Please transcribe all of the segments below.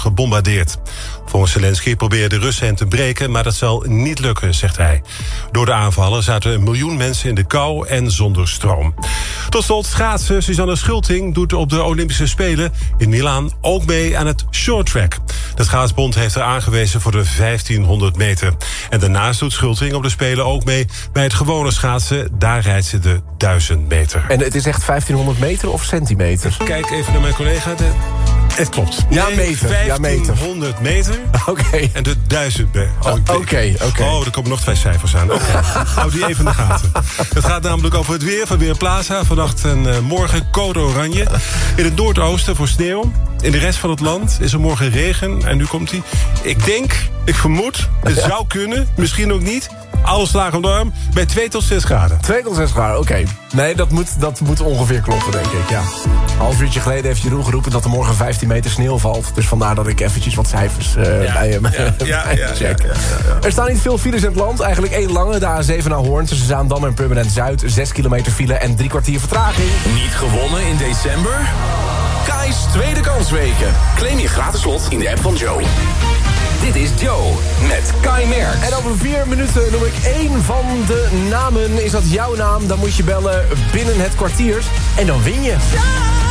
gebombardeerd. Volgens Zelensky proberen de Russen hen te breken... maar dat zal niet lukken, zegt hij. Door de aanvallen zaten een miljoen mensen in de kou en zonder stroom. Tot slot schaatsen. Suzanne Schulting doet op de Olympische Spelen in Milaan... ook mee aan het shorttrack. De schaatsbond heeft er aangewezen voor de 1500 meter. En daarnaast doet Schulting op de Spelen ook mee... bij het gewone schaatsen. Daar rijdt ze de 1000 meter. En het is echt 1500 meter of centimeter? Kijk even naar mijn collega. De... Het klopt. Ja, meter. Ja, meter. 1500 meter. Oké. En de 1000 meter. Oh, Oké, oké. Oh, er komen nog twee cijfers aan. Oké. Hou die even in de gaten. Het gaat namelijk over het weer van Weerplaza. Vannacht en eh, morgen code oranje. In het noordoosten voor sneeuw. In de rest van het land is er morgen regen. En nu komt hij. Ik denk, ik vermoed, het zou kunnen. Misschien ook niet. Alle slagen om de arm. Bij 2 tot 6 graden. 2 tot 6 graden, oké. Nee, dat moet, dat moet ongeveer kloppen, denk ik, ja. Half uurtje geleden heeft Jeroen geroepen dat er morgen 15 meter sneeuw valt. Dus vandaar dat ik eventjes wat cijfers eh, bij hem ja, ja, bij ja, hem check. ja, ja, ja. Er staan niet veel files in het land. Eigenlijk één lange, de A7 naar Hoorn. Tussen Zaandam en Purmerend Zuid. 6 kilometer file en drie kwartier vertraging. Niet gewonnen in december? Kai's tweede kansweken. Claim je gratis slot in de app van Joe. Dit is Joe met Kai Merk. En over vier minuten noem ik één van de namen. Is dat jouw naam? Dan moet je bellen binnen het kwartier. En dan win je.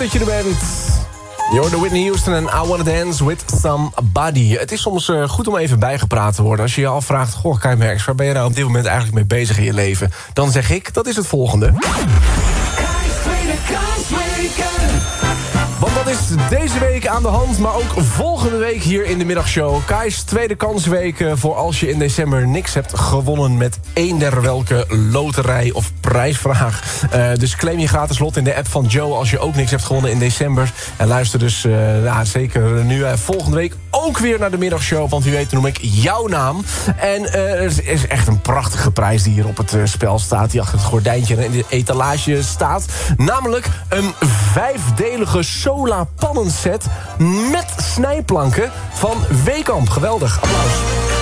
Dat je er bent. You're the Whitney Houston en I Wanna Dance With Somebody. Het is soms uh, goed om even bijgepraat te worden. Als je je afvraagt, goh, Kai waar ben je nou op dit moment eigenlijk mee bezig in je leven? Dan zeg ik, dat is het volgende. Want dat is deze week aan de hand, maar ook volgende week hier in de middagshow. Kai's tweede kansweek eh, voor als je in december niks hebt gewonnen... met eender welke loterij of prijsvraag. Uh, dus claim je gratis lot in de app van Joe als je ook niks hebt gewonnen in december. En luister dus uh, ja, zeker nu volgende week ook weer naar de middagshow. Want wie weet noem ik jouw naam. En er is echt een prachtige prijs die hier op het spel staat. Die achter het gordijntje in de etalage staat. Namelijk een vijfdelige Sola pannenset met snijplanken van Weekamp. Geweldig, applaus.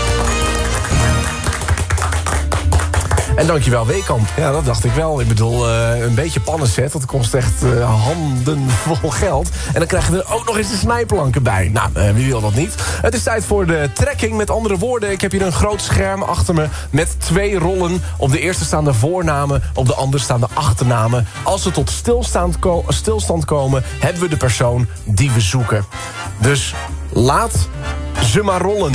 En dankjewel Weekamp. Ja, dat dacht ik wel. Ik bedoel, uh, een beetje pannenset. Dat kost echt uh, handen vol geld. En dan krijgen we er ook nog eens de snijplanken bij. Nou, uh, wie wil dat niet? Het is tijd voor de trekking. Met andere woorden, ik heb hier een groot scherm achter me... met twee rollen. Op de eerste staan de voornamen, op de andere staan de achternamen. Als we tot stilstand, stilstand komen... hebben we de persoon die we zoeken. Dus laat ze maar rollen.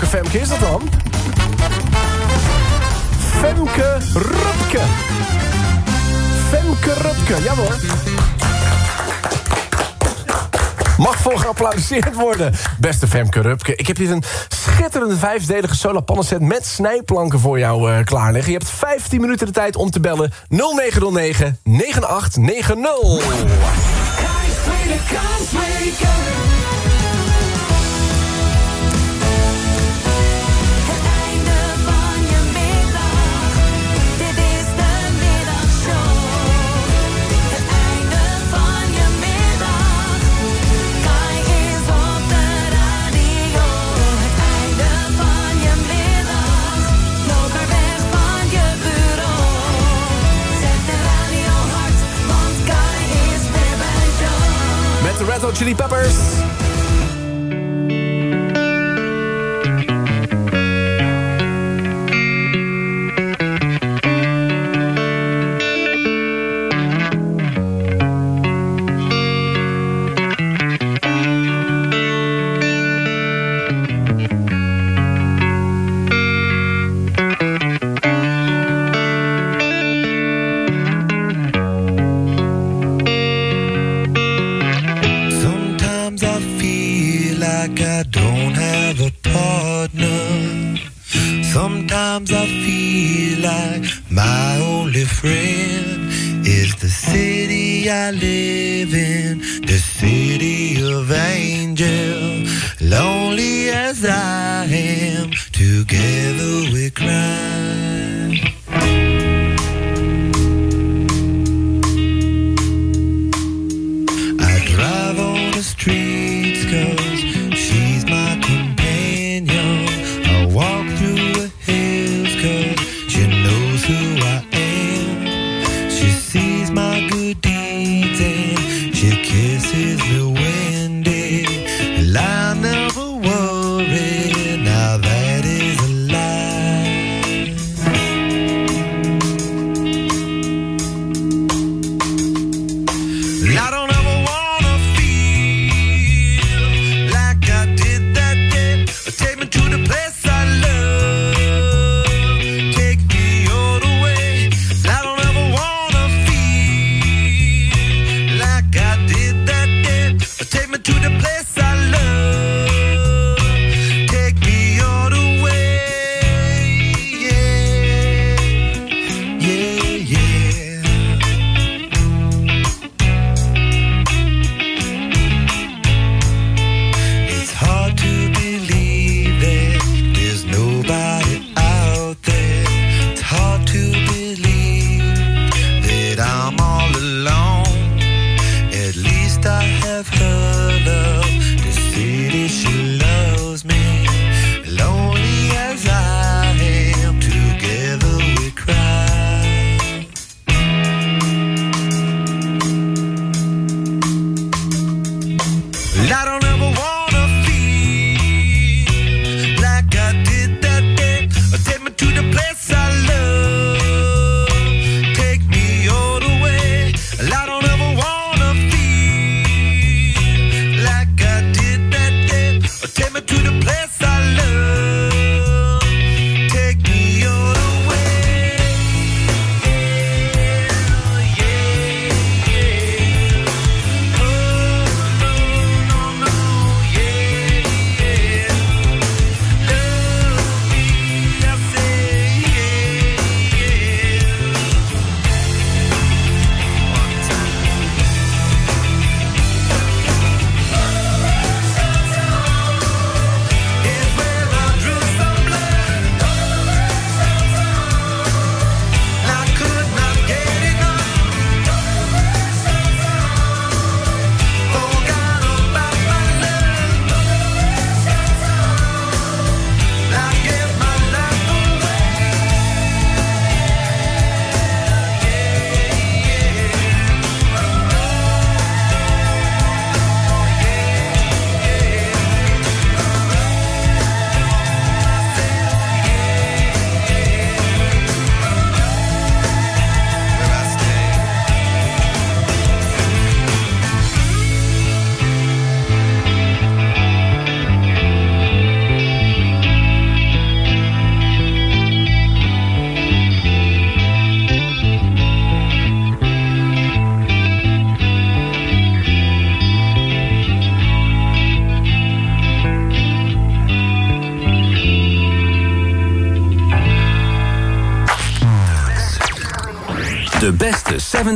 Welke Femke is dat dan? Femke Rupke. Femke Rupke, jawel. Mag voor geapplaudiseerd worden. Beste Femke Rupke. Ik heb hier een schitterende vijfdelige solarpannenset met snijplanken voor jou uh, klaar liggen. Je hebt 15 minuten de tijd om te bellen 0909 9890.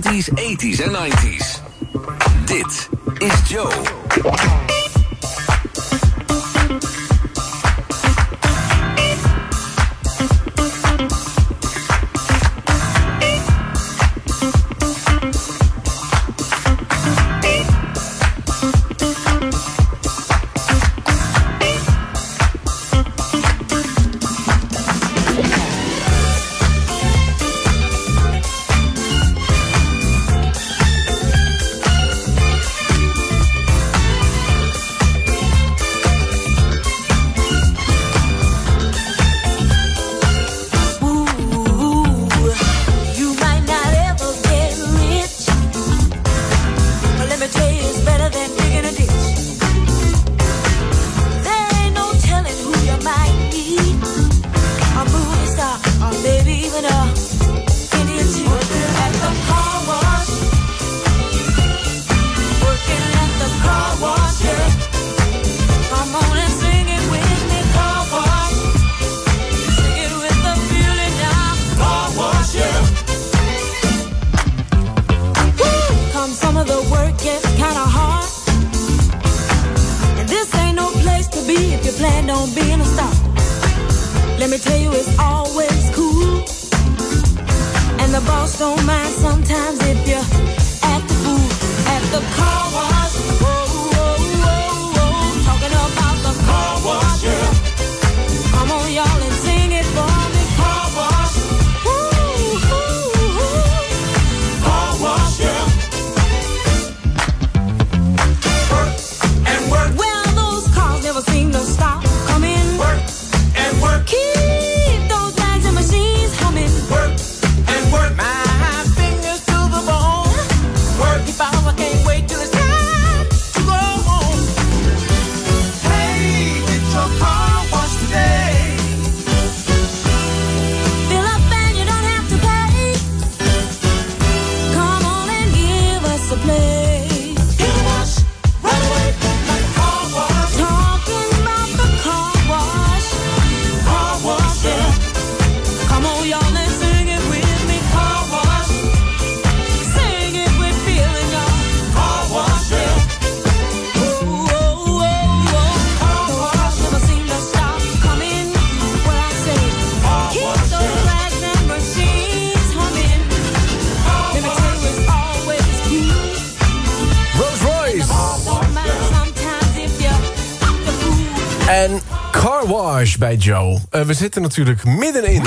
70s, 80s en 90s. Bij Joe. Eh, we zitten natuurlijk middenin.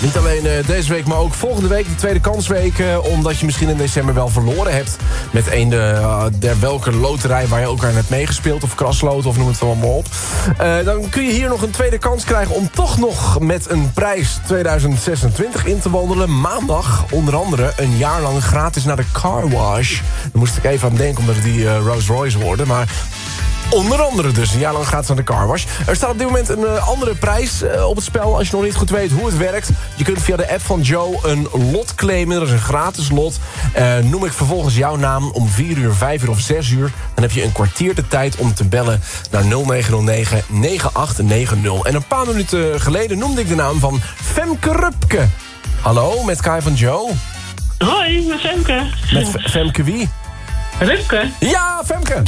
Niet alleen eh, deze week, maar ook volgende week de tweede kansweek. eh, omdat je misschien in december wel verloren hebt. Met een de, der welke loterij waar je ook aan hebt meegespeeld. Of kraslood, of noem het allemaal op. Dan kun je hier nog een tweede kans krijgen om toch nog met een prijs 2026 in te wandelen. Maandag onder andere een jaar lang gratis naar de car wash. Daar moest ik even aan denken omdat het die Rolls Royce hoorde. Maar Onder andere dus, een jaar lang gaat naar de car wash. Er staat op dit moment een eh, andere prijs eh, op het spel... als je nog niet goed weet hoe het werkt. Je kunt via de app van Joe een lot claimen. Dat is een gratis lot. Eh, noem ik vervolgens jouw naam om 4 uur, 5 uur of 6 uur. Dan heb je een kwartier de tijd om te bellen naar 0909 9890. En een paar minuten geleden noemde ik de naam van Femke Rupke. Hallo, met Kai van Joe. Hoi, met Femke. Met Femke wie? Rupke. Ja, Femke!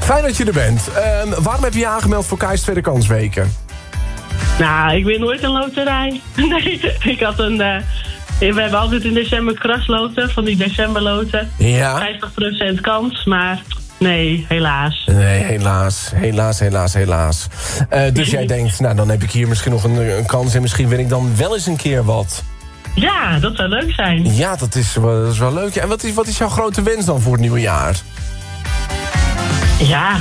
Fijn dat je er bent. Ehm, waarom heb je je aangemeld voor Kai's Tweede Kansweken? Nou, ik win nooit een loterij. Nee, ik had een... eh, we hebben altijd in december krasloten, van die decemberloten. Ja. 50% kans, maar nee, helaas. Nee, helaas. Helaas, helaas, helaas. Eh, dus jij denkt, nou, dan heb ik hier misschien nog een, een kans... en misschien win ik dan wel eens een keer wat. Ja, dat zou leuk zijn. Ja, dat is, wel- dat is wel leuk. En wat is, wat is jouw grote wens dan voor het nieuwe jaar? Ja,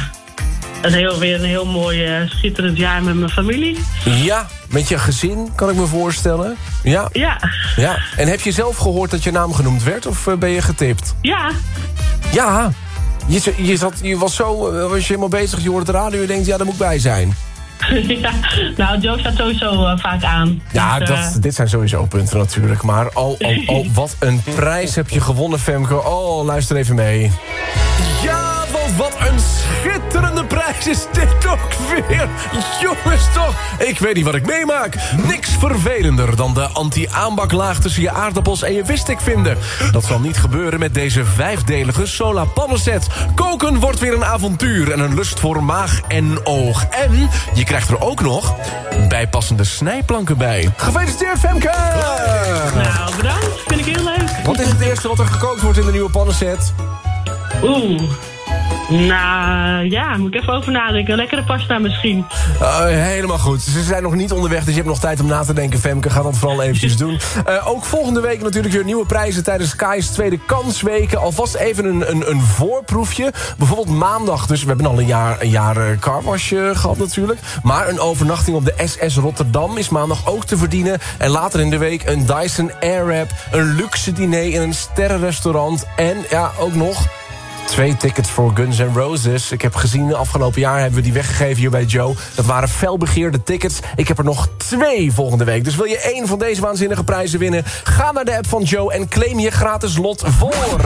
een heel, weer een heel mooi eh, schitterend jaar met mijn familie. Ja, met je gezin, kan ik me voorstellen. Ja, Ja, ja. En heb je zelf gehoord dat je naam genoemd werd of eh, ben je getipt? ja, Ja, je, je, zat, je was zo, eh, was je helemaal bezig, je hoort de radio... en je denkt, ja, daar moet ik bij zijn. ja. Nou, Joe staat sowieso eh, vaak aan. Ja, Dus, eh, dat, dit zijn sowieso punten natuurlijk. Maar oh, oh, oh, wat een prijs heb je gewonnen, Femke. Oh, luister even mee. Ja, want wat een schitterende prijs is dit ook weer? Jongens toch, ik weet niet wat ik meemaak. Niks vervelender dan de anti-aanbaklaag tussen je aardappels en je wistek vinden. Dat zal niet gebeuren met deze vijfdelige Sola pannenset. Koken wordt weer een avontuur en een lust voor maag en oog. En je krijgt er ook nog bijpassende snijplanken bij. Gefeliciteerd Femke! Nou, bedankt. Vind ik heel leuk. Wat is het eerste wat er gekookt wordt in de nieuwe pannenset? Oeh. Nou, ja, moet ik even over nadenken. Lekkere pasta misschien. Uh, helemaal goed. Ze zijn nog niet onderweg, dus je hebt nog tijd om na te denken. Femke, ga dat vooral eventjes doen. Uh, ook volgende week natuurlijk weer nieuwe prijzen... tijdens Kai's tweede kansweken. Alvast even een, een, een voorproefje. Bijvoorbeeld maandag, dus we hebben al een jaar, een jaar uh, carwash gehad natuurlijk. Maar een overnachting op de SS Rotterdam is maandag ook te verdienen. En later in de week een Dyson Airwrap... een luxe diner in een sterrenrestaurant... en ja, ook nog Twee tickets voor Guns N' Roses. Ik heb gezien, afgelopen jaar hebben we die weggegeven hier bij Joe. Dat waren felbegeerde tickets. Ik heb er nog twee volgende week. Dus wil je één van deze waanzinnige prijzen winnen? Ga naar de app van Joe en claim je gratis lot voor.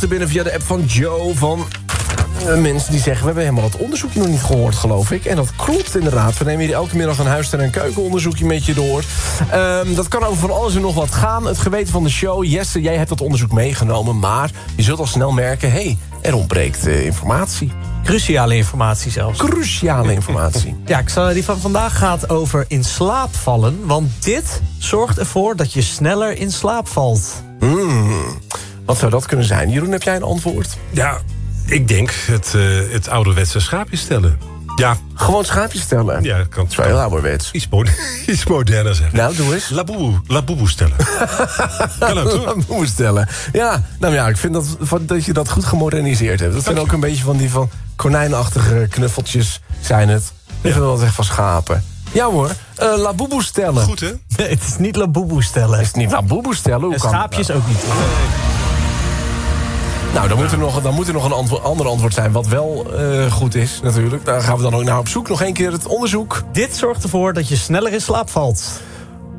Berichten binnen via de app van Joe... van eh, mensen die zeggen... we hebben helemaal het onderzoekje nog niet gehoord, geloof ik. En dat klopt inderdaad. We nemen hier elke middag een huis- en keukenonderzoekje met je door. Ehm, dat kan over van alles en nog wat gaan. Het geweten van de show. Jesse, jij hebt dat onderzoek meegenomen. Maar je zult al snel merken... hé, hey, er ontbreekt eh, informatie. Cruciale informatie zelfs. Cruciale informatie. Ja, ik zal, die van vandaag gaat over in slaap vallen. Want dit zorgt ervoor dat je sneller in slaap valt. Wat zou dat kunnen zijn? Jeroen, heb jij een antwoord? Ja, ik denk het, eh, het ouderwetse schaapjes stellen. Ja, Gewoon schaapjes stellen. ja kan Dat is wel heel ouderwets. iets, mo- iets moderner zeggen. Nou, doe eens. Laboeboe, laboeboe stellen. kan ook, toch? Dat moet stellen. Ja, nou ja, ik vind dat, van- dat je dat goed gemoderniseerd hebt. Dat zijn ook een beetje van die van konijnachtige knuffeltjes zijn het. Ik vind dat echt van schapen. Ja hoor, eh laboeboe stellen. Goed, hè? Nee, het is niet laboeboe stellen. Is het niet laboeboe stellen? Hoe En kan dat schaapjes ook niet. Nou, dan moet er nog, dan moet er nog een antwo- ander antwoord zijn... wat wel eh, goed is, natuurlijk. Daar gaan we dan ook naar op zoek. Nog één keer het onderzoek. Dit zorgt ervoor dat je sneller in slaap valt.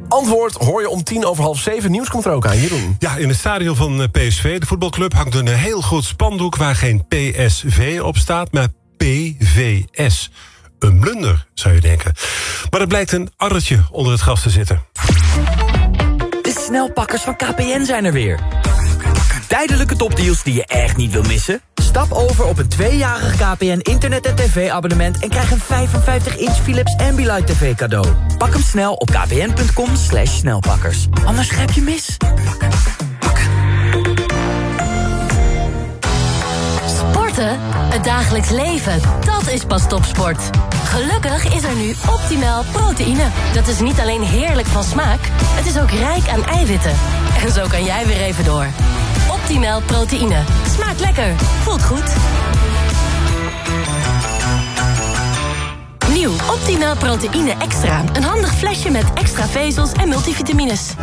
Antwoord hoor je om tien over half zeven. Nieuws komt er ook aan, Jeroen. Ja, in het stadion van eh, PSV, de voetbalclub, hangt een heel groot spandoek waar geen PSV op staat, maar PVS. Een blunder, zou je denken. Maar er blijkt een arretje onder het gras te zitten. De snelpakkers van KPN zijn er weer. Tijdelijke topdeals die je echt niet wil missen? Stap over op een tweejarig KPN internet- en tv-abonnement... en krijg een 55-inch Philips Ambilight TV cadeau. Pak hem snel op kpn.com slash snelpakkers. Anders grijp je mis. Sporten? Het dagelijks leven, dat is pas topsport. Gelukkig is er nu optimaal proteïne. Dat is niet alleen heerlijk van smaak, het is ook rijk aan eiwitten. En zo kan jij weer even door. Optimaal proteïne. Smaakt lekker, voelt goed. Nieuw Optimaal proteïne extra. Een handig flesje met extra vezels en multivitamines.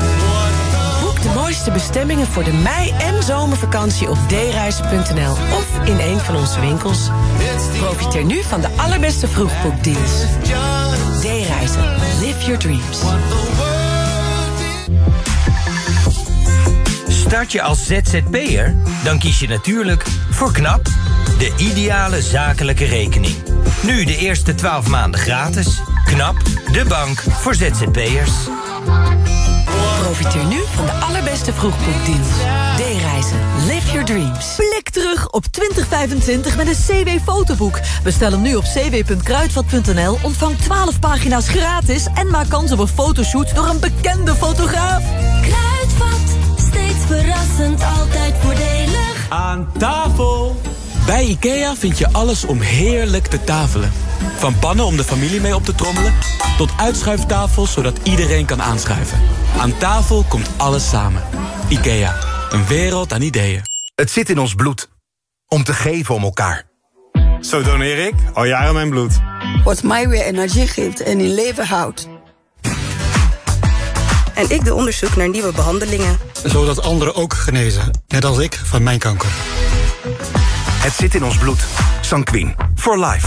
Boek de mooiste bestemmingen voor de mei- en zomervakantie op dereizen.nl of in een van onze winkels. Profiteer nu van de allerbeste vroegboekdeals. D-reizen. Live your dreams. Start je als ZZP'er? Dan kies je natuurlijk voor KNAP, de ideale zakelijke rekening. Nu de eerste 12 maanden gratis. KNAP, de bank voor ZZP'ers. Profiteer nu van de allerbeste vroegboekdeals. D-reizen. Live your dreams. Blik terug op 2025 met een CW-fotoboek. Bestel hem nu op cw.kruidvat.nl, ontvang 12 pagina's gratis... en maak kans op een fotoshoot door een bekende fotograaf. Verrassend, altijd voordelig. Aan tafel! Bij IKEA vind je alles om heerlijk te tafelen. Van pannen om de familie mee op te trommelen... tot uitschuiftafels zodat iedereen kan aanschuiven. Aan tafel komt alles samen. IKEA, een wereld aan ideeën. Het zit in ons bloed. Om te geven om elkaar. Zo doneer ik al jaren mijn bloed. Wat mij weer energie geeft en in leven houdt. En ik doe onderzoek naar nieuwe behandelingen. Zodat anderen ook genezen, net als ik van mijn kanker. Het zit in ons bloed. Sanquin. For life.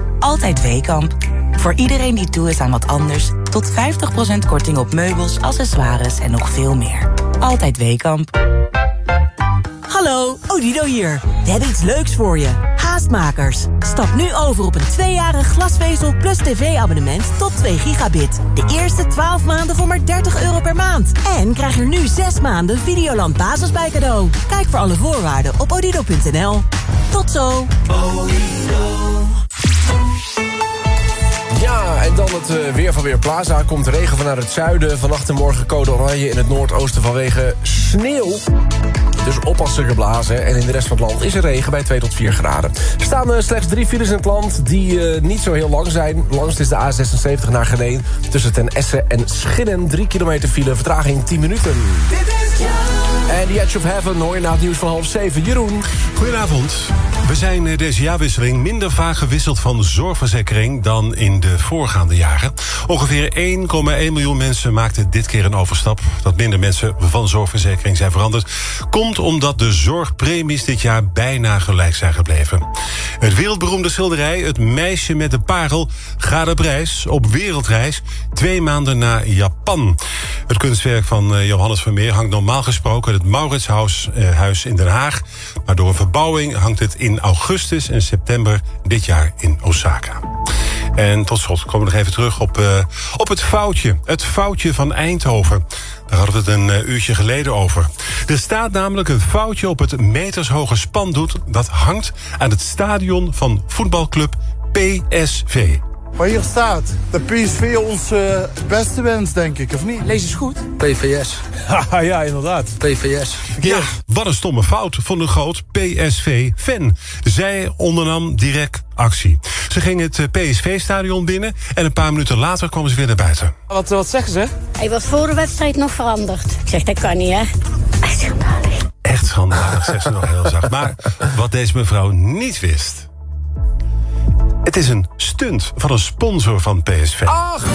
Altijd Weekamp. Voor iedereen die toe is aan wat anders... tot 50% korting op meubels, accessoires en nog veel meer. Altijd Weekamp. Hallo, Odido hier. We hebben iets leuks voor je. Haastmakers. Stap nu over op een tweejarig glasvezel plus tv-abonnement tot 2 gigabit. De eerste 12 maanden voor maar 30 euro per maand. En krijg er nu 6 maanden Videoland Basis bij cadeau. Kijk voor alle voorwaarden op odido.nl. Tot zo. Ja, en dan het eh, weer van Weerplaza. Komt regen vanuit het zuiden. Vannacht en morgen code oranje in het noordoosten vanwege sneeuw. Dus oppassen geblazen. En in de rest van het land is er regen bij 2 tot 4 graden. Er staan eh, slechts drie files in het land die eh, niet zo heel lang zijn. Langst is de A76 naar Geneen. Tussen Ten Essen en Schinnen. 3 kilometer file, vertraging 10 minuten. En The Edge of Heaven hoor je na het nieuws van half 7. Jeroen. Goedenavond. We zijn eh, deze jaarwisseling minder vaak gewisseld van zorgverzekering dan in de voorgaande jaren. Ongeveer 1,1 miljoen mensen maakten dit keer een overstap. Dat minder mensen van zorgverzekering zijn veranderd, komt omdat de zorgpremies dit jaar bijna gelijk zijn gebleven. Het wereldberoemde schilderij Het meisje met de parel gaat op reis, op wereldreis, twee maanden naar Japan. Het kunstwerk van eh, Johannes Vermeer hangt normaal gesproken het Mauritshuis eh, in Den Haag. Maar door een verbouwing hangt het in augustus en september dit jaar in Osaka. En tot slot komen we nog even terug op, eh, op het foutje. Het foutje van Eindhoven. Daar hadden we het een eh, uurtje geleden over. Er staat namelijk een foutje op het metershoge spandoek... dat hangt aan het stadion van voetbalclub PSV. Maar hier staat de PSV ons eh, beste wens, denk ik, of niet? Lees eens goed. PVS. ja, inderdaad. PVS. Ja, wat een stomme fout van een groot PSV-fan. Zij ondernam direct actie. Ze ging het PSV-stadion binnen... en een paar minuten later kwam ze weer naar buiten. Wat, wat zeggen ze? Hij was voor de wedstrijd nog veranderd. Ik zeg, dat kan niet, hè? Echt schandalig, zegt ze nog heel zacht. Maar wat deze mevrouw niet wist... Het is een stunt van een sponsor van PSV. Ach!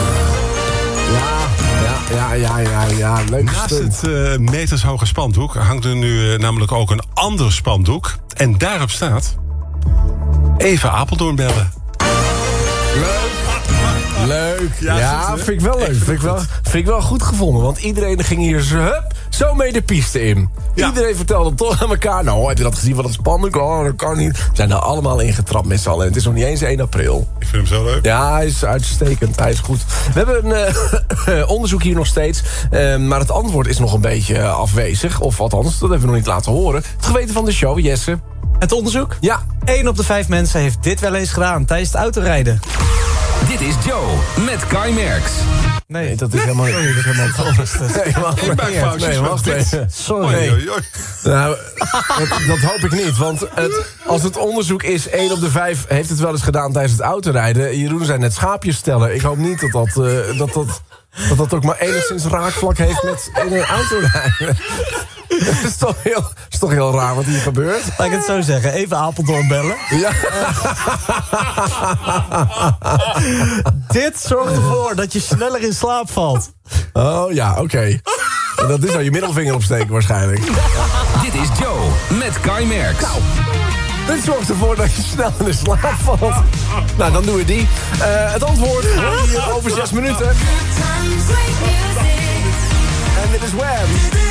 Ja, ja, ja, ja, ja. Leuk Naast het uh, metershoge spandoek hangt er nu uh, namelijk ook een ander spandoek. En daarop staat... Even Apeldoorn bellen. Leuk. Ja, ja vind ik wel leuk. Vind ik wel, vind ik wel goed gevonden. Want iedereen ging hier zo, hup, zo mee de piste in. Ja. Iedereen vertelde toch aan elkaar... nou, heb je dat gezien van dat spandoek? Oh, dat kan niet. We zijn er allemaal ingetrapt met z'n allen. En het is nog niet eens 1 april. Ik vind hem zo leuk. Ja, hij is uitstekend. Hij is goed. We hebben een uh, onderzoek hier nog steeds. Uh, maar het antwoord is nog een beetje afwezig. Of althans, dat hebben we nog niet laten horen. Het geweten van de show, Jesse. Het onderzoek? Ja. 1 op de 5 mensen heeft dit wel eens gedaan tijdens het autorijden. Dit is Joe met Kai Merks. Nee, dat is helemaal niet. dat is helemaal anders. Nee, wacht Nee, wacht even. Sorry. Nee. Nou, dat, dat, hoop ik niet. Want het, als het onderzoek is 1 op de 5 heeft het wel eens gedaan tijdens het autorijden. Jeroen zijn net schaapjes stellen. Ik hoop niet dat dat, uh, dat, dat, dat, dat ook maar enigszins raakvlak heeft met in een autorijden. Het is, toch heel, is toch heel raar wat hier gebeurt. Laat ik het zo zeggen. Even Apeldoorn bellen. Ja. Dit zorgt ervoor dat je sneller in slaap valt. Oh ja, oké. Okay. Dat is al je middelvinger opsteken waarschijnlijk. Dit is Joe met Kai Merks. Nou. Dit zorgt ervoor dat je snel in de slaap valt. Nou, dan doen we die. Uh, het antwoord hoor je hier over zes minuten. En dit is Wham.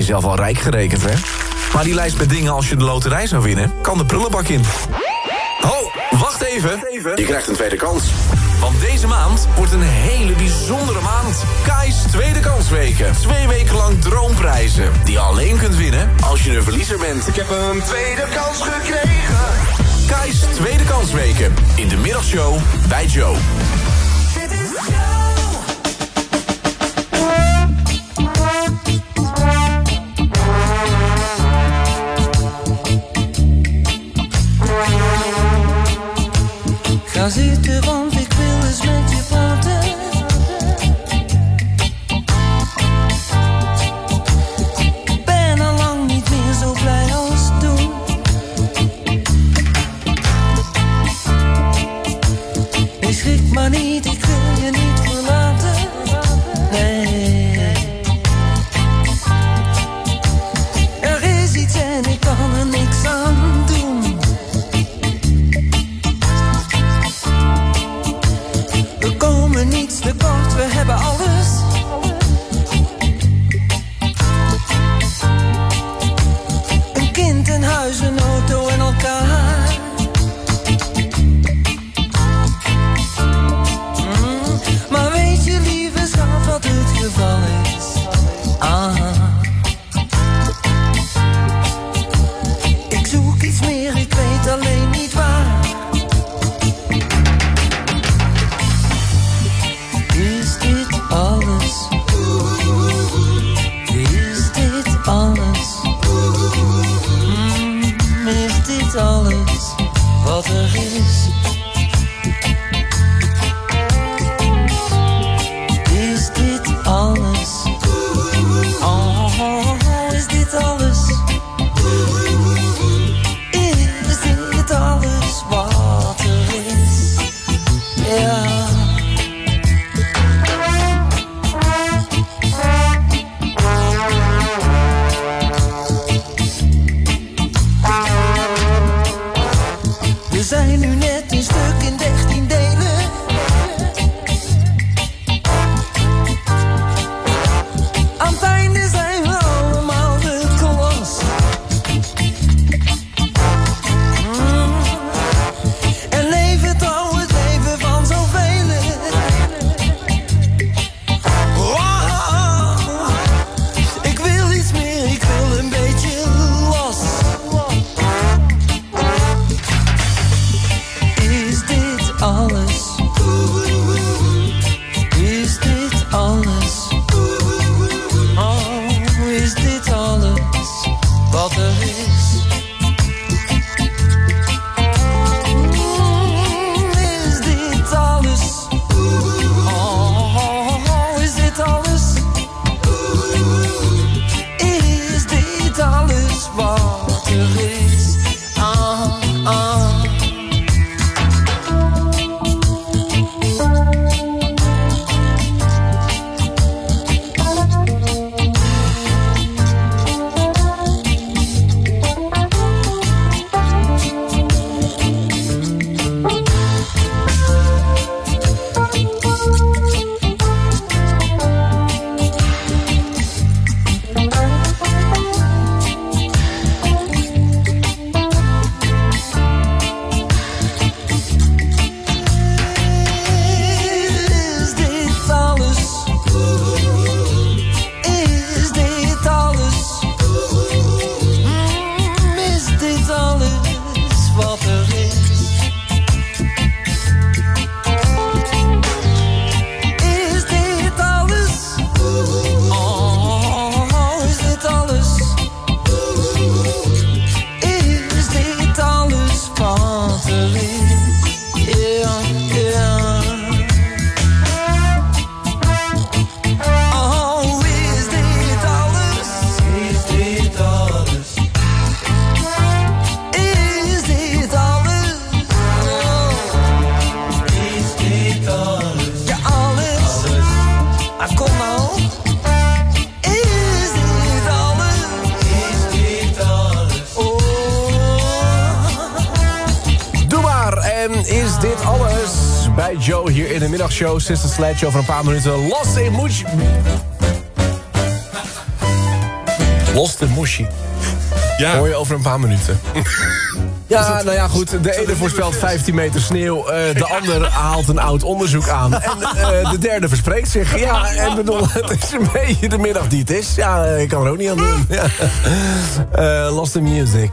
jezelf al rijk gerekend, hè? Maar die lijst met dingen als je de loterij zou winnen... kan de prullenbak in. Ho, wacht even. Je krijgt een tweede kans. Want deze maand wordt een hele bijzondere maand. Kai's Tweede Kansweken. Twee weken lang droomprijzen. Die je alleen kunt winnen als je een verliezer bent. Ik heb een tweede kans gekregen. Kai's Tweede Kansweken. In de middagshow bij Joe. Show, Sister Sledge. Over een paar minuten los in Mushi. Lost in Mushi. Ja. Hoor je over een paar minuten. Ja, nou ja, goed. De ene voorspelt 15 meter sneeuw. Eh, de ander haalt een oud onderzoek aan. En eh, de derde verspreekt zich. Ja, en bedoel, het is een beetje de middag die het is. Ja, eh, ik kan er ook niet aan doen. Ja. Lost in music.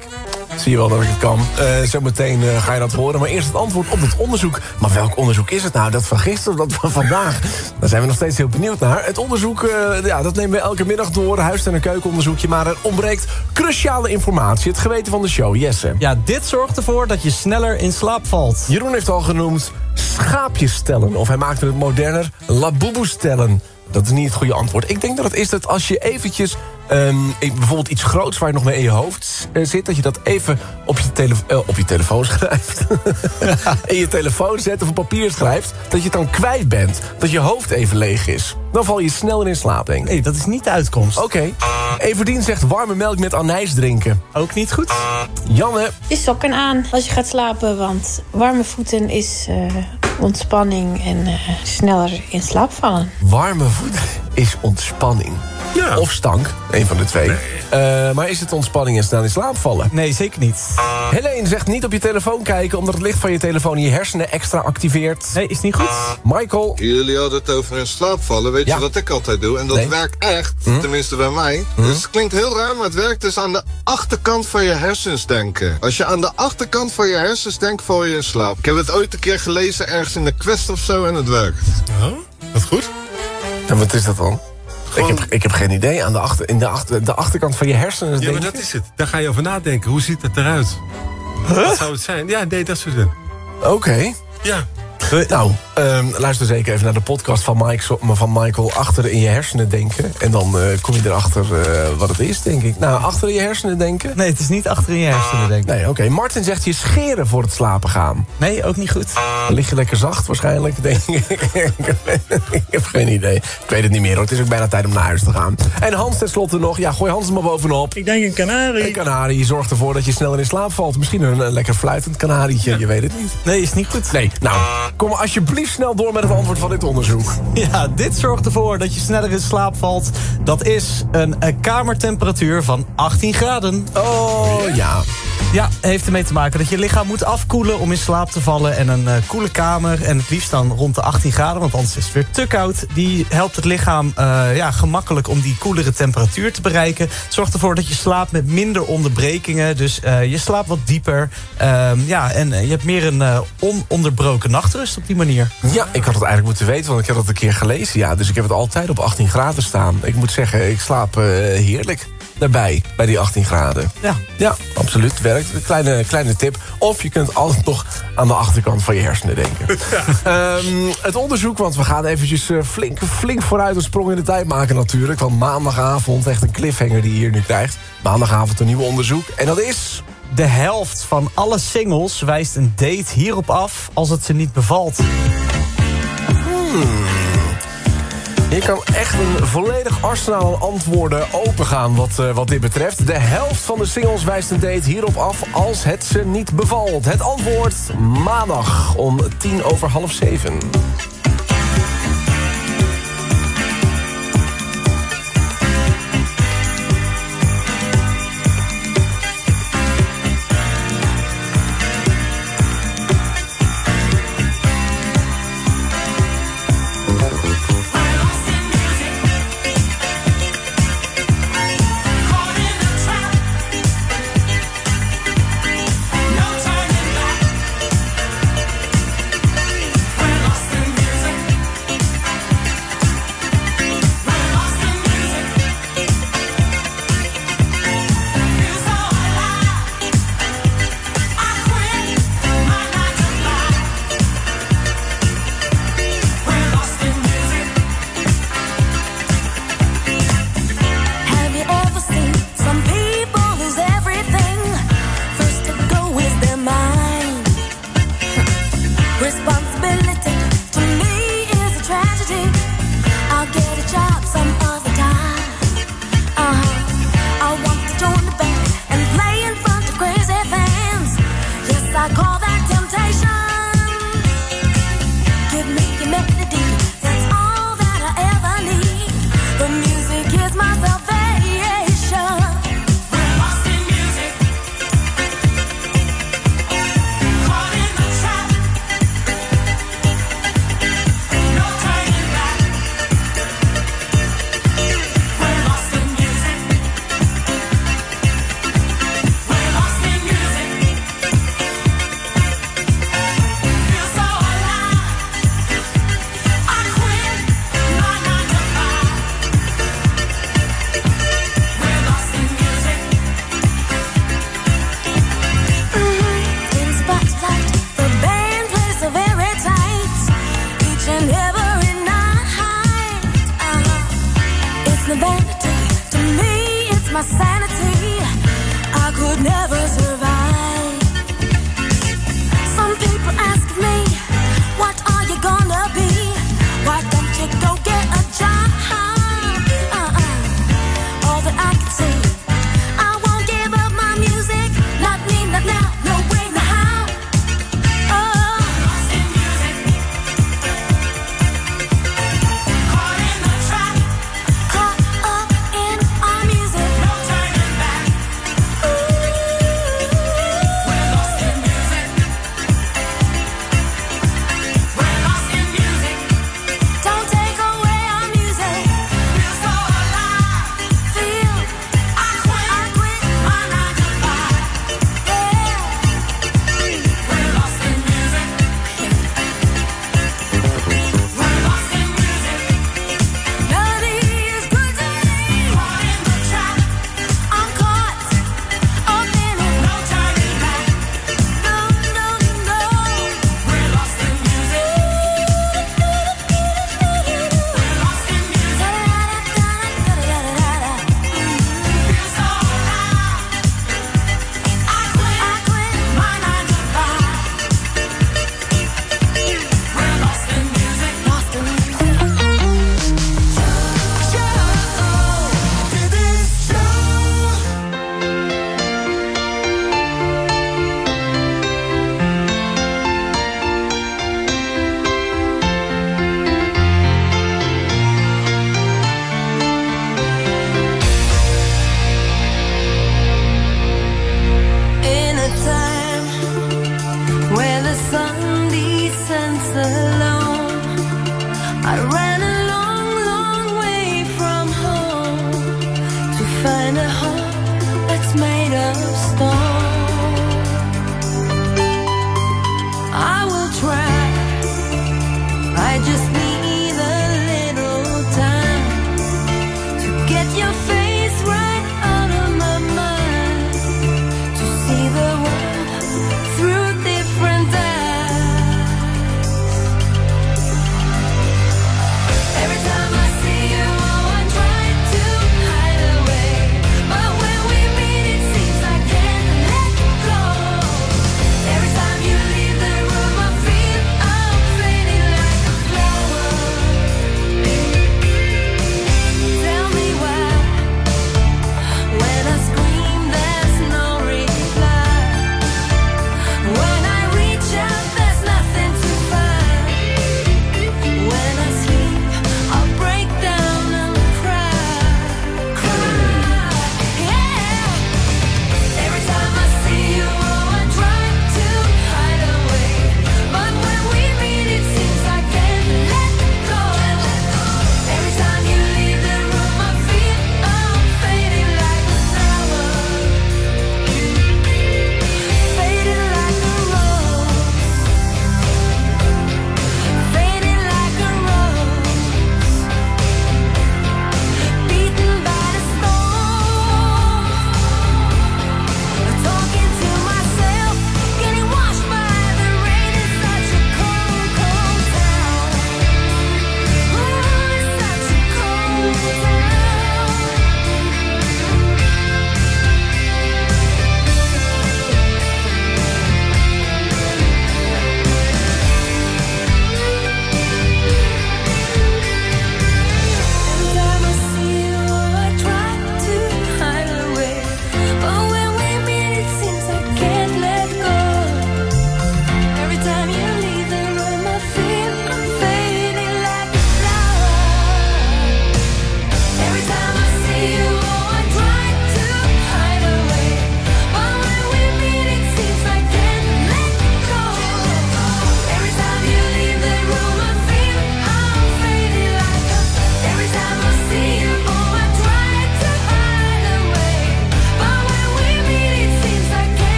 Zie je wel dat ik het kan. Eh, zometeen eh, ga je dat horen. Maar eerst het antwoord op het onderzoek. Maar welk onderzoek is het nou? Dat van gisteren of dat van vandaag? Daar zijn we nog steeds heel benieuwd naar. Het onderzoek, eh, ja, dat nemen we elke middag door. Huis- en een keukenonderzoekje. Maar er ontbreekt cruciale informatie. Het geweten van de show. Jesse. Ja, dit zorgt ervoor dat je sneller in slaap valt. Jeroen heeft al genoemd schaapjes stellen. Of hij maakte het moderner, laboeboe stellen. Dat is niet het goede antwoord. Ik denk dat het is dat als je eventjes... ehm, ik- bijvoorbeeld iets groots waar je nog mee in je hoofd eh, zit... dat je dat even op je, tele eh, op je telefoon schrijft. in je telefoon zet of op papier schrijft... dat je het dan kwijt bent. Dat je hoofd even leeg is. Dan val je sneller in slaap, denk ik. Nee, dat is niet de uitkomst. Oké. Everdien zegt warme melk met anijs drinken. Ook niet goed. Janne. Je sokken aan als je gaat slapen, want warme voeten is eh, ontspanning en sneller in slaap vallen. Warme voeten is ontspanning. Of stank, een van de twee. Eh, maar is het ontspanning en snel in slaap vallen? Nee, zeker niet. Helene zegt niet op je telefoon kijken... omdat het licht van je telefoon je hersenen extra activeert. Nee, is niet goed. Michael. Jullie hadden het over in slaap vallen. Weet je wat ik altijd doe? En dat Nee. werkt echt, Hm? tenminste bij mij. Dus het klinkt heel raar, maar het werkt dus aan de achterkant van je hersens denken. Als je aan de achterkant van je hersens denkt, val je in slaap. Ik heb het ooit een keer gelezen ergens in de quest of zo en het werkt. Oh, wat goed. En wat is dat dan? Ik heb, ik heb geen idee. Aan de, achter, in de, achter, de achterkant van je hersenen. Ja, maar dat is het. Daar ga je over nadenken. Hoe ziet het eruit? Wat zou het zijn? Ja, nee, dat soort dingen. Oké. Ja. Nou, ehm, luister zeker even naar de podcast van, Mike, van Michael. Achter in je hersenen denken. En dan eh, kom je erachter eh, wat het is, denk ik. Nou, achter in je hersenen denken? Nee, het is niet achter in je hersenen, denk ik. Nee, oké. Martin zegt je scheren voor het slapen gaan. Nee, ook niet goed. Dan lig je lekker zacht waarschijnlijk, denk ik. ik heb geen idee. Ik weet het niet meer hoor. Het is ook bijna tijd om naar huis te gaan. En Hans tenslotte nog. Ja, gooi Hans er maar bovenop. Ik denk een kanarie. Een kanarie zorgt ervoor dat je sneller in slaap valt. Misschien een, eh, lekker fluitend kanarietje. Je weet het niet. Nee, is niet goed. Nee, nou, kom alsjeblieft snel door met het antwoord van dit onderzoek. Ja, dit zorgt ervoor dat je sneller in slaap valt. Dat is een, eh, kamertemperatuur van 18 graden. Oh, ja. Ja, heeft ermee te maken dat je lichaam moet afkoelen om in slaap te vallen. En een eh, koele kamer, en het liefst dan rond de 18 graden... want anders is het weer te koud. Die helpt het lichaam eh, ja, gemakkelijk om die koelere temperatuur te bereiken. Zorgt ervoor dat je slaapt met minder onderbrekingen. Dus eh, je slaapt wat dieper. Ehm, ja, en je hebt meer een ononderbroken nachtrust op die manier. Ja, ik had het eigenlijk moeten weten, want ik heb het een keer gelezen. Ja, dus ik heb het altijd op 18 graden staan. Ik moet zeggen, ik slaap eh, heerlijk daarbij, bij die 18 graden. Ja. Ja, absoluut. Werkt. Een kleine, kleine tip. Of je kunt altijd nog aan de achterkant van je hersenen denken. Ehm, het onderzoek, want we gaan eventjes eh, flink, flink vooruit een sprong in de tijd maken natuurlijk. Want maandagavond, echt een cliffhanger die je hier nu krijgt. Maandagavond een nieuw onderzoek. En dat is... De helft van alle singles wijst een date hierop af als het ze niet bevalt. Hmm. Je kan echt een volledig arsenaal aan antwoorden opengaan wat, eh, wat dit betreft. De helft van de singles wijst een date hierop af als het ze niet bevalt. Het antwoord maandag om tien over half zeven.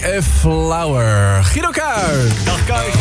Like a Flower. Guido Kuijs. Dag Kuijs,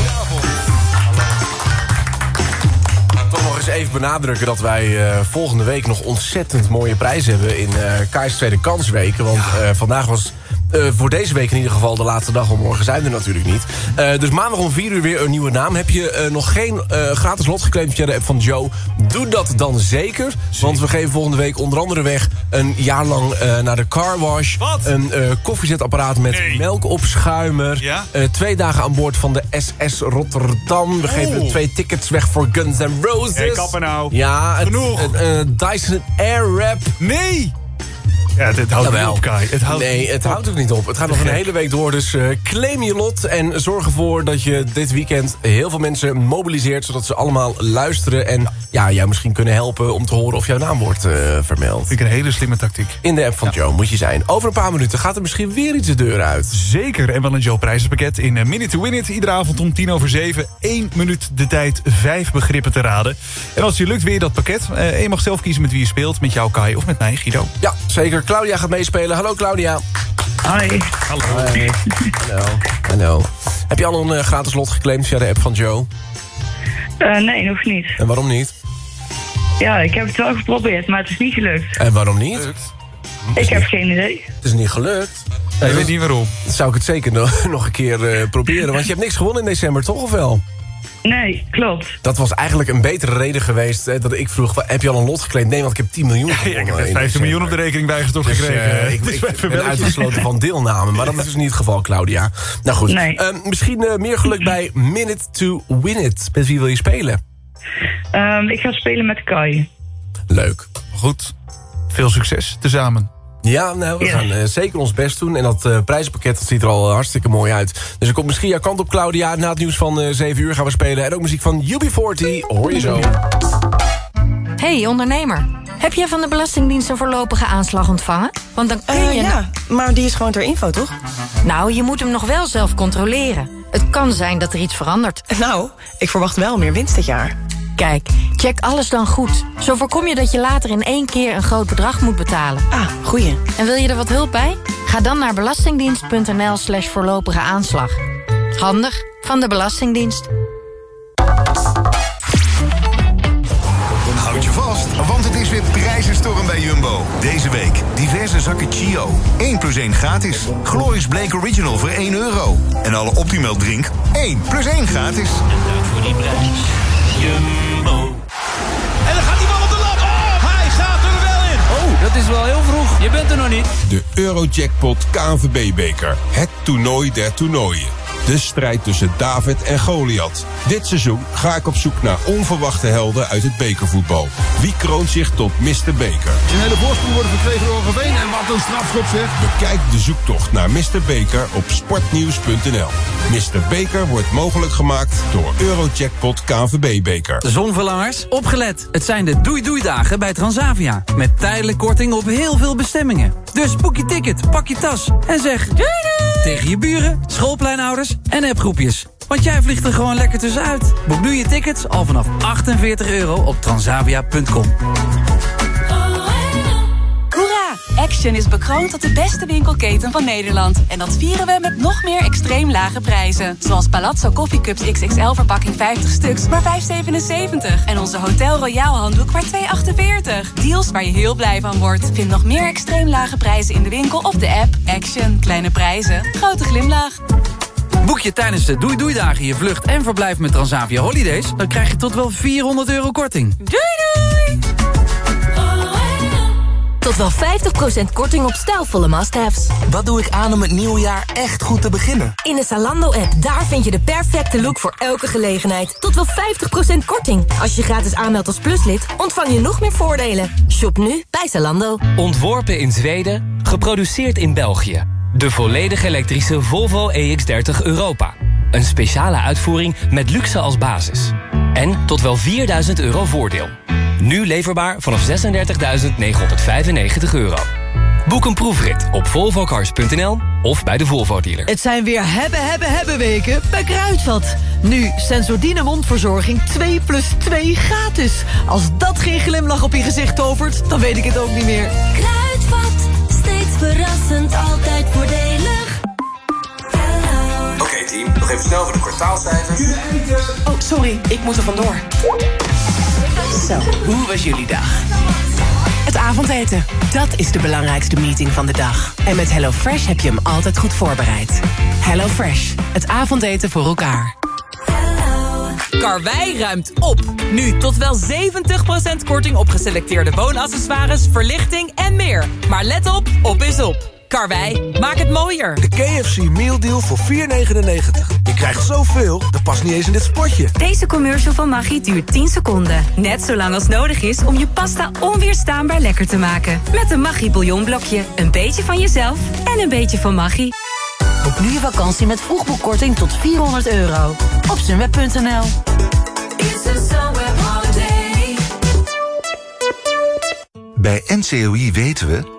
Toch nog eens even benadrukken dat wij eh, volgende week nog ontzettend mooie prijzen hebben in eh Kai's Tweede Kansweken. Want eh, vandaag was eh, voor deze week in ieder geval de laatste dag, want morgen zijn we er natuurlijk niet. Eh, dus maandag om 4 uur weer een nieuwe naam. Heb je eh, nog geen gratis lot geclaimd via de app van Joe? Doe dat dan zeker. Want we geven volgende week onder andere weg een jaar lang naar de car wash. Een eh, koffiezetapparaat met melkopschuimer. Eh, twee dagen aan boord van de SS Rotterdam. We geven twee tickets weg voor Guns N' Roses. Hey, kappen nou. Ja, Genoeg. Eh, Dyson Airwrap. Nee! Ja, het houdt niet op, Kai. Het houdt nee, het houdt ook niet op. Het gaat nog een hele week door, dus eh, claim je lot... en zorg ervoor dat je dit weekend heel veel mensen mobiliseert... zodat ze allemaal luisteren en ja, jou misschien kunnen helpen... om te horen of jouw naam wordt eh, vermeld. Vind ik een hele slimme tactiek. In de app van Joe moet je zijn. Over een paar minuten gaat er misschien weer iets de deur uit. Zeker, en wel een Joe prijzenpakket in eh, Minute to Win It. Iedere avond om tien over zeven. Eén minuut de tijd, vijf begrippen te raden. En als je lukt, weer dat pakket. En je mag zelf kiezen met wie je speelt. Met jou, Kai, of met mij, Guido. Ja, zeker. Claudia gaat meespelen. Hallo Claudia. Hoi. Hallo. Hallo. Hallo. Heb je al een eh, gratis lot geclaimd via de app van Joe? Eh, nee, nog niet. En waarom niet? Ja, ik heb het wel geprobeerd, maar het is niet gelukt. En waarom niet? Ik heb geen idee. Het is niet gelukt. Je weet niet waarom. Dan zou ik het zeker nog, nog een keer eh, proberen. Want je hebt niks gewonnen in december, toch of wel? Nee, klopt. Dat was eigenlijk een betere reden geweest hè, dat ik vroeg... heb je al een lot geclaimd? Nee, want ik heb 10 miljoen gewonnen. ik heb net in 15 december. miljoen op de rekening bijgestort Dus, gekregen. eh, ik, Dus ik ben uitgesloten van deelname. Maar dat is dus niet het geval, Claudia. Nou goed, Nee. Ehm, misschien eh, meer geluk bij Minute to Win It. Met wie wil je spelen? Ehm, ik ga spelen met Kai. Leuk. Goed. Veel succes tezamen. Ja, nou, we Ja. gaan eh, zeker ons best doen. En dat eh, prijzenpakket dat ziet er al hartstikke mooi uit. Dus er komt misschien jouw kant op, Claudia. Na het nieuws van eh 7 uur gaan we spelen. En ook muziek van UB40. Hoor je zo. Hey ondernemer, heb jij van de Belastingdienst een voorlopige aanslag ontvangen? Want dan kun Eh, je... ja, maar die is gewoon ter info, toch? Nou, je moet hem nog wel zelf controleren. Het kan zijn dat er iets verandert. Nou, ik verwacht wel meer winst dit jaar. Kijk, check alles dan goed. Zo voorkom je dat je later in één keer een groot bedrag moet betalen. Ah, goeie. En wil je er wat hulp bij? Ga dan naar belastingdienst.nl slash voorlopige aanslag. Handig van de Belastingdienst. Houd je vast, want het is weer prijzenstorm bij Jumbo. Deze week diverse zakken Chio. 1 plus 1 gratis. Glorious Blake Original voor 1 euro. En alle Optimal drink 1 plus 1 gratis. voor die prijs. Jumbo. En dan gaat die bal op de lat. Oh, hij gaat er wel in. Oh, dat is wel heel vroeg. Je bent er nog niet. De Eurojackpot KNVB-beker. Het toernooi der toernooien. De strijd tussen David en Goliath. Dit seizoen ga ik op zoek naar onverwachte helden uit het bekervoetbal. Wie kroont zich tot Mr. Beker? Een hele voorsprong worden verkregen door. En wat een strafschop zeg. Bekijk de zoektocht naar Mr. Beker op sportnieuws.nl. Mr. Beker wordt mogelijk gemaakt door Eurojackpot KNVB-beker. Zonverlangers, opgelet. Het zijn de doei-doei-dagen bij Transavia. Met tijdelijk korting op heel veel bestemmingen. Dus boek je ticket, pak je tas en zeg... Doei doei! Tegen je buren, schoolpleinouders en appgroepjes. Want jij vliegt er gewoon lekker tussenuit. Boek nu je tickets al vanaf 48 euro op transavia.com. Action is bekroond tot de beste winkelketen van Nederland. En dat vieren we met nog meer extreem lage prijzen. Zoals Palazzo Coffee Cups XXL verpakking 50 stuks, maar 5,77. En onze Hotel Royal handdoek maar 2,48. Deals waar je heel blij van wordt. Vind nog meer extreem lage prijzen in de winkel of de app. Action. Kleine prijzen. Grote glimlach. Boek je tijdens de doei-doei-dagen je vlucht en verblijf met Transavia Holidays... dan krijg je tot wel 400 euro korting. Doei doei! Tot wel 50% korting op stijlvolle must-haves. Wat doe ik aan om het nieuwe jaar echt goed te beginnen? In de Zalando-app, daar vind je de perfecte look voor elke gelegenheid. Tot wel 50% korting. Als je gratis aanmeldt als pluslid, ontvang je nog meer voordelen. Shop nu bij Zalando. Ontworpen in Zweden, geproduceerd in België. De volledig elektrische Volvo EX30 Europa. Een speciale uitvoering met luxe als basis. En tot wel 4000 euro voordeel. Nu leverbaar vanaf 36.995 euro. Boek een proefrit op volvocars.nl of bij de Volvo dealer. Het zijn weer hebben, hebben, hebben weken bij Kruidvat. Nu Sensordine mondverzorging 2 plus 2 gratis. Als dat geen glimlach op je gezicht tovert, dan weet ik het ook niet meer. Kruidvat, steeds verrassend, altijd voordelig. Totaalcijfer. Oh, sorry, ik moet er vandoor. Zo, hoe was jullie dag? Het avondeten, dat is de belangrijkste meeting van de dag. En met HelloFresh heb je hem altijd goed voorbereid. HelloFresh, het avondeten voor elkaar. Karwei ruimt op. Nu tot wel 70% korting op geselecteerde woonaccessoires, verlichting en meer. Maar let op, op is op. Karwei, maak het mooier. De KFC Meal Deal voor 4,99. Je krijgt zoveel, dat past niet eens in dit spotje. Deze commercial van Maggi duurt 10 seconden. Net zo lang als nodig is om je pasta onweerstaanbaar lekker te maken. Met een Maggi bouillonblokje. Een beetje van jezelf en een beetje van Maggi. Boek nu je vakantie met vroegboekkorting tot 400 euro. Op sunweb.nl Bij NCOI weten we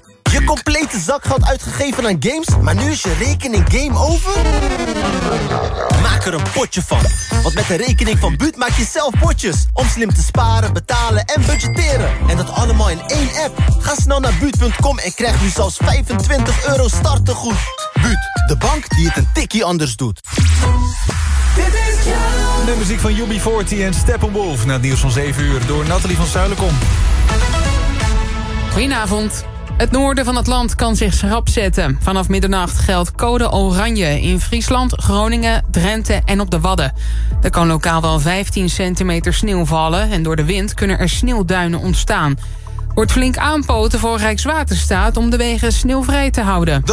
Je complete zakgeld uitgegeven aan games, maar nu is je rekening game over? Maak er een potje van. Want met de rekening van Buut maak je zelf potjes. Om slim te sparen, betalen en budgetteren. En dat allemaal in één app. Ga snel naar Buut.com en krijg nu zelfs 25 euro startegoed. Buut, de bank die het een tikkie anders doet. De muziek van UB40 en Steppenwolf na het nieuws van 7 uur door Nathalie van Zuilenkom. Goedenavond. Het noorden van het land kan zich schrap zetten. Vanaf middernacht geldt code oranje in Friesland, Groningen, Drenthe en op de Wadden. Er kan lokaal wel 15 centimeter sneeuw vallen... en door de wind kunnen er sneeuwduinen ontstaan. Wordt flink aanpoten voor Rijkswaterstaat om de wegen sneeuwvrij te houden.